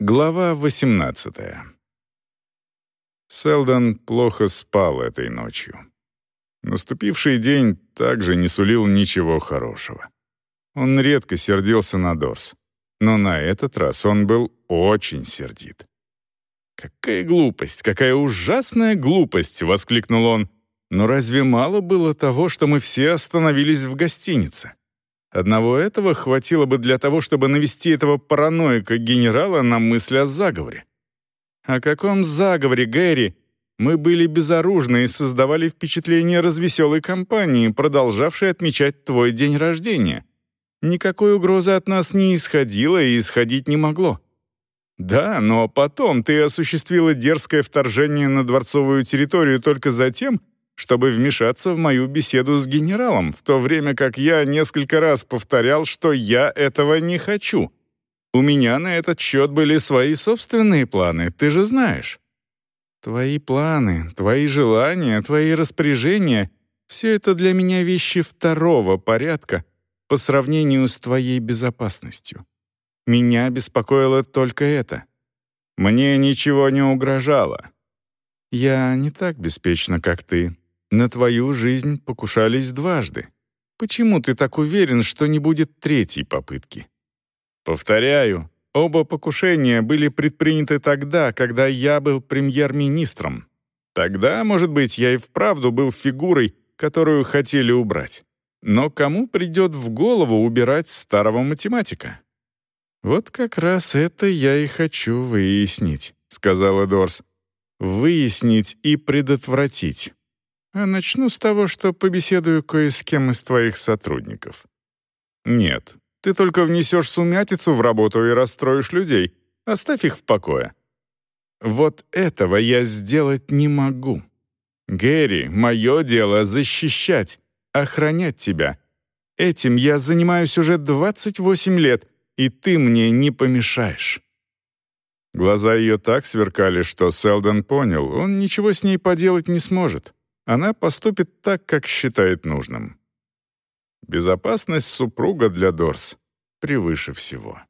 Глава 18 Селдон плохо спал этой ночью. Наступивший день также не сулил ничего хорошего. Он редко сердился на Дорс, но на этот раз он был очень сердит. «Какая глупость, какая ужасная глупость!» — воскликнул он. «Но разве мало было того, что мы все остановились в гостинице? Одного этого хватило бы для того, чтобы навести этого параноика-генерала на мысль о заговоре. О каком заговоре, Гэри? Мы были безоружны и создавали впечатление развеселой компании, продолжавшей отмечать твой день рождения. Никакой угрозы от нас не исходило и исходить не могло. Да, но потом ты осуществила дерзкое вторжение на дворцовую территорию только за тем, чтобы вмешаться в мою беседу с генералом, в то время как я несколько раз повторял, что я этого не хочу. У меня на этот счет были свои собственные планы, ты же знаешь. Твои планы, твои желания, твои распоряжения — все это для меня вещи второго порядка по сравнению с твоей безопасностью. Меня беспокоило только это. Мне ничего не угрожало. Я не так беспечна, как ты, на твою жизнь покушались дважды. Почему ты так уверен, что не будет третьей попытки? Повторяю, оба покушения были предприняты тогда, когда я был премьер-министром. Тогда, может быть, я и вправду был фигурой, которую хотели убрать. Но кому придет в голову убирать старого математика? «Вот как раз это я и хочу выяснить», — сказала Дорс. «Выяснить и предотвратить. А начну с того, что побеседую кое с кем из твоих сотрудников. Нет, ты только внесешь сумятицу в работу и расстроишь людей. Оставь их в покое. Вот этого я сделать не могу. Гэри, мое дело защищать, охранять тебя. Этим я занимаюсь уже 28 лет, и ты мне не помешаешь». Глаза ее так сверкали, что Селдон понял, он ничего с ней поделать не сможет она поступит так, как считает нужным. Безопасность супруга для Дорс превыше всего.